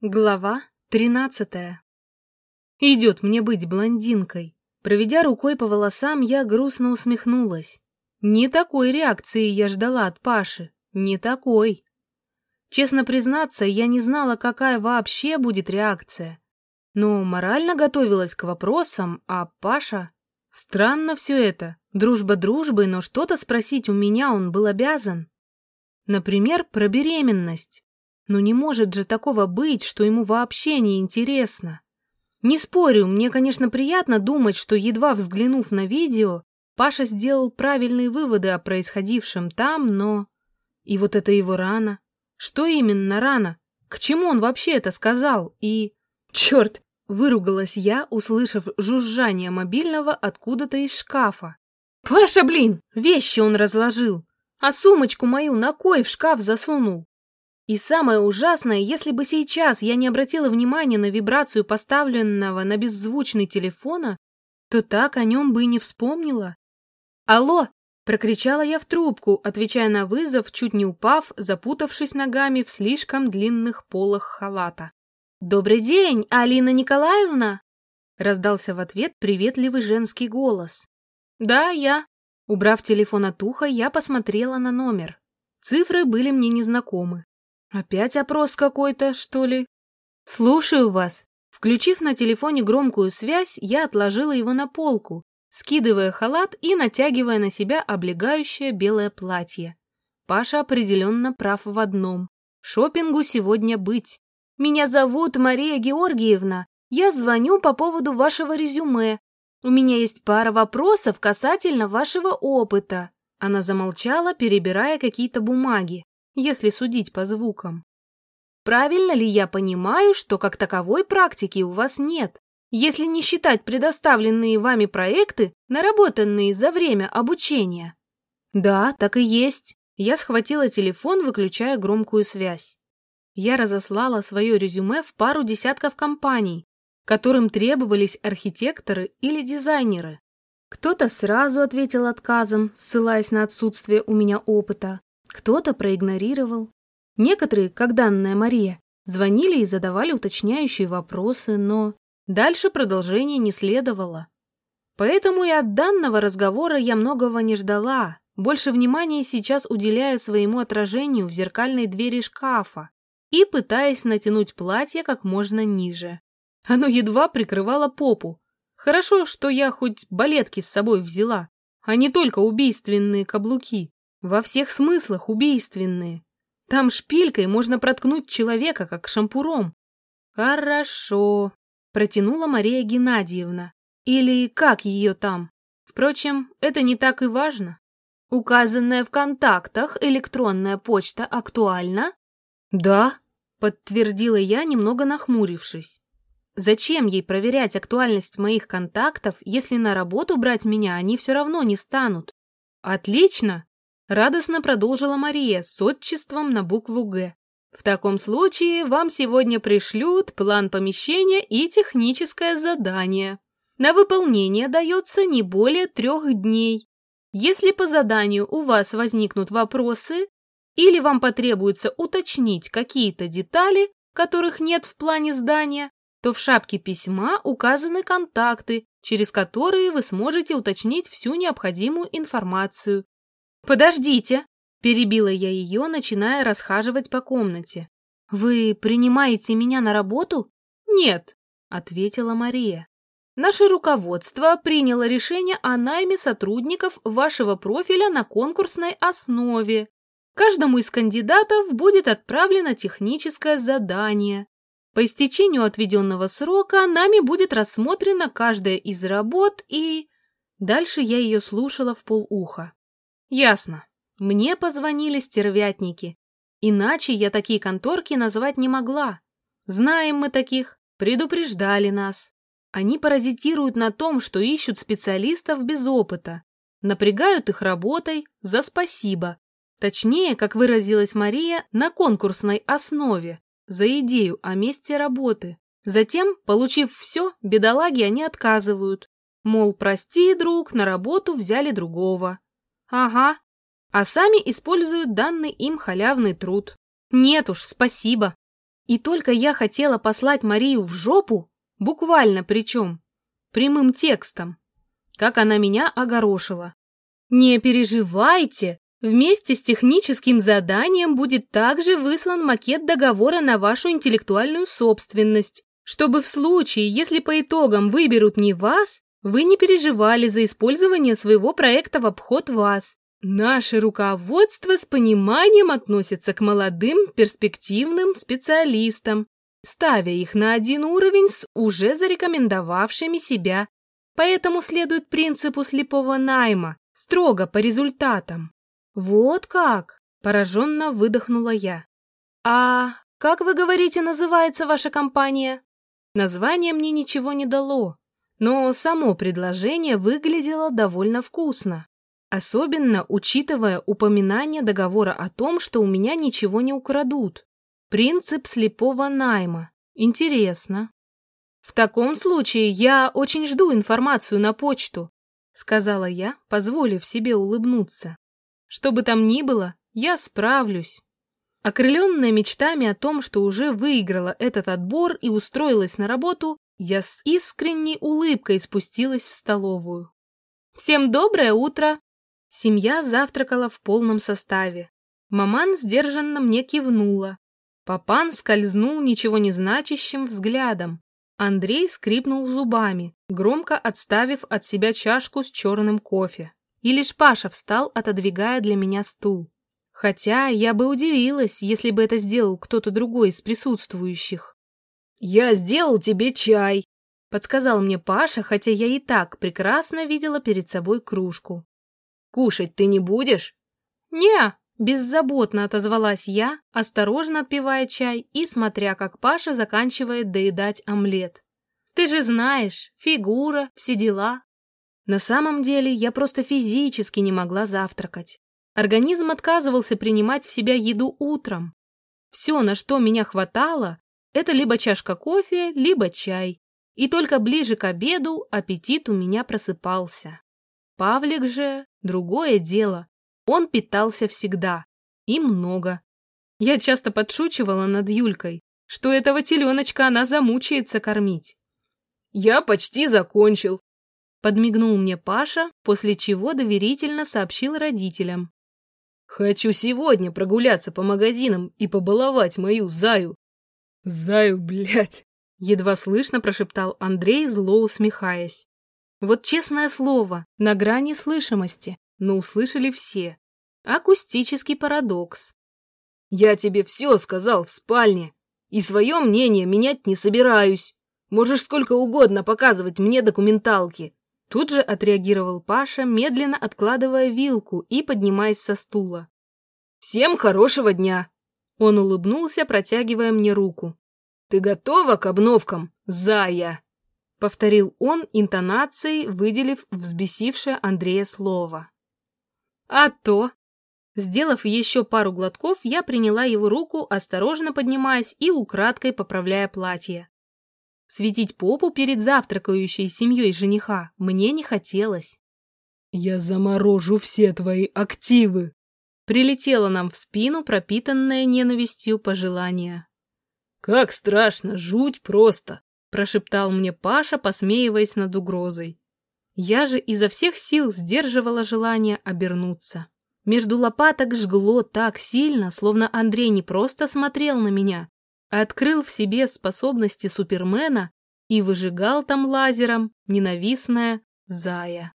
Глава тринадцатая. Идет мне быть блондинкой. Проведя рукой по волосам, я грустно усмехнулась. Не такой реакции я ждала от Паши. Не такой. Честно признаться, я не знала, какая вообще будет реакция. Но морально готовилась к вопросам, а Паша... Странно все это. Дружба дружбой, но что-то спросить у меня он был обязан. Например, про беременность. Но не может же такого быть, что ему вообще не интересно. Не спорю, мне, конечно, приятно думать, что, едва взглянув на видео, Паша сделал правильные выводы о происходившем там, но... И вот это его рана. Что именно рана? К чему он вообще это сказал? И... Черт! Выругалась я, услышав жужжание мобильного откуда-то из шкафа. «Паша, блин! Вещи он разложил! А сумочку мою на кой в шкаф засунул?» И самое ужасное, если бы сейчас я не обратила внимания на вибрацию поставленного на беззвучный телефона, то так о нем бы и не вспомнила. «Алло!» — прокричала я в трубку, отвечая на вызов, чуть не упав, запутавшись ногами в слишком длинных полах халата. «Добрый день, Алина Николаевна!» — раздался в ответ приветливый женский голос. «Да, я». Убрав телефон от уха, я посмотрела на номер. Цифры были мне незнакомы. Опять опрос какой-то, что ли? Слушаю вас. Включив на телефоне громкую связь, я отложила его на полку, скидывая халат и натягивая на себя облегающее белое платье. Паша определенно прав в одном. Шопингу сегодня быть. Меня зовут Мария Георгиевна. Я звоню по поводу вашего резюме. У меня есть пара вопросов касательно вашего опыта. Она замолчала, перебирая какие-то бумаги если судить по звукам. Правильно ли я понимаю, что как таковой практики у вас нет, если не считать предоставленные вами проекты, наработанные за время обучения? Да, так и есть. Я схватила телефон, выключая громкую связь. Я разослала свое резюме в пару десятков компаний, которым требовались архитекторы или дизайнеры. Кто-то сразу ответил отказом, ссылаясь на отсутствие у меня опыта, кто-то проигнорировал. Некоторые, как данная Мария, звонили и задавали уточняющие вопросы, но дальше продолжения не следовало. Поэтому и от данного разговора я многого не ждала, больше внимания сейчас уделяя своему отражению в зеркальной двери шкафа и пытаясь натянуть платье как можно ниже. Оно едва прикрывало попу. Хорошо, что я хоть балетки с собой взяла, а не только убийственные каблуки. Во всех смыслах убийственные. Там шпилькой можно проткнуть человека, как шампуром. Хорошо, протянула Мария Геннадьевна. Или как ее там? Впрочем, это не так и важно. Указанная в контактах электронная почта актуальна? Да, подтвердила я, немного нахмурившись. Зачем ей проверять актуальность моих контактов, если на работу брать меня они все равно не станут? Отлично, Радостно продолжила Мария с отчеством на букву «Г». В таком случае вам сегодня пришлют план помещения и техническое задание. На выполнение дается не более трех дней. Если по заданию у вас возникнут вопросы или вам потребуется уточнить какие-то детали, которых нет в плане здания, то в шапке письма указаны контакты, через которые вы сможете уточнить всю необходимую информацию. «Подождите!» — перебила я ее, начиная расхаживать по комнате. «Вы принимаете меня на работу?» «Нет», — ответила Мария. «Наше руководство приняло решение о найме сотрудников вашего профиля на конкурсной основе. Каждому из кандидатов будет отправлено техническое задание. По истечению отведенного срока нами будет рассмотрена каждая из работ и...» Дальше я ее слушала в полуха. Ясно. Мне позвонили стервятники. Иначе я такие конторки назвать не могла. Знаем мы таких, предупреждали нас. Они паразитируют на том, что ищут специалистов без опыта, напрягают их работой за спасибо. Точнее, как выразилась Мария, на конкурсной основе, за идею о месте работы. Затем, получив все, бедолаги они отказывают. Мол, прости, друг, на работу взяли другого. Ага. А сами используют данный им халявный труд. Нет уж, спасибо. И только я хотела послать Марию в жопу, буквально причем, прямым текстом, как она меня огорошила. «Не переживайте, вместе с техническим заданием будет также выслан макет договора на вашу интеллектуальную собственность, чтобы в случае, если по итогам выберут не вас, вы не переживали за использование своего проекта в обход вас. Наше руководство с пониманием относится к молодым перспективным специалистам, ставя их на один уровень с уже зарекомендовавшими себя Поэтому следует принципу слепого найма, строго по результатам. Вот как? Пораженно выдохнула я. А как вы говорите, называется ваша компания? Название мне ничего не дало, но само предложение выглядело довольно вкусно. Особенно учитывая упоминание договора о том, что у меня ничего не украдут. Принцип слепого найма. Интересно. «В таком случае я очень жду информацию на почту», — сказала я, позволив себе улыбнуться. «Что бы там ни было, я справлюсь». Окрыленная мечтами о том, что уже выиграла этот отбор и устроилась на работу, я с искренней улыбкой спустилась в столовую. «Всем доброе утро!» Семья завтракала в полном составе. Маман сдержанно мне кивнула. Папан скользнул ничего не значащим взглядом, Андрей скрипнул зубами, громко отставив от себя чашку с черным кофе. И лишь Паша встал, отодвигая для меня стул. Хотя я бы удивилась, если бы это сделал кто-то другой из присутствующих. «Я сделал тебе чай», — подсказал мне Паша, хотя я и так прекрасно видела перед собой кружку. «Кушать ты не будешь?» «Не», Беззаботно отозвалась я, осторожно отпивая чай и смотря, как Паша заканчивает доедать омлет. «Ты же знаешь, фигура, все дела». На самом деле я просто физически не могла завтракать. Организм отказывался принимать в себя еду утром. Все, на что меня хватало, это либо чашка кофе, либо чай. И только ближе к обеду аппетит у меня просыпался. Павлик же — другое дело. Он питался всегда. И много. Я часто подшучивала над Юлькой, что этого теленочка она замучается кормить. «Я почти закончил», — подмигнул мне Паша, после чего доверительно сообщил родителям. «Хочу сегодня прогуляться по магазинам и побаловать мою Заю». «Заю, блядь!» — едва слышно прошептал Андрей, зло усмехаясь. Вот честное слово, на грани слышимости, но услышали все. Акустический парадокс. «Я тебе все сказал в спальне, и свое мнение менять не собираюсь. Можешь сколько угодно показывать мне документалки». Тут же отреагировал Паша, медленно откладывая вилку и поднимаясь со стула. «Всем хорошего дня!» Он улыбнулся, протягивая мне руку. «Ты готова к обновкам, зая?» Повторил он интонацией, выделив взбесившее Андрея слово. «А то!» Сделав еще пару глотков, я приняла его руку, осторожно поднимаясь и украдкой поправляя платье. Светить попу перед завтракающей семьей жениха мне не хотелось. «Я заморожу все твои активы!» Прилетело нам в спину пропитанное ненавистью пожелание. «Как страшно, жуть просто!» прошептал мне Паша, посмеиваясь над угрозой. Я же изо всех сил сдерживала желание обернуться. Между лопаток жгло так сильно, словно Андрей не просто смотрел на меня, а открыл в себе способности Супермена и выжигал там лазером ненавистная Зая.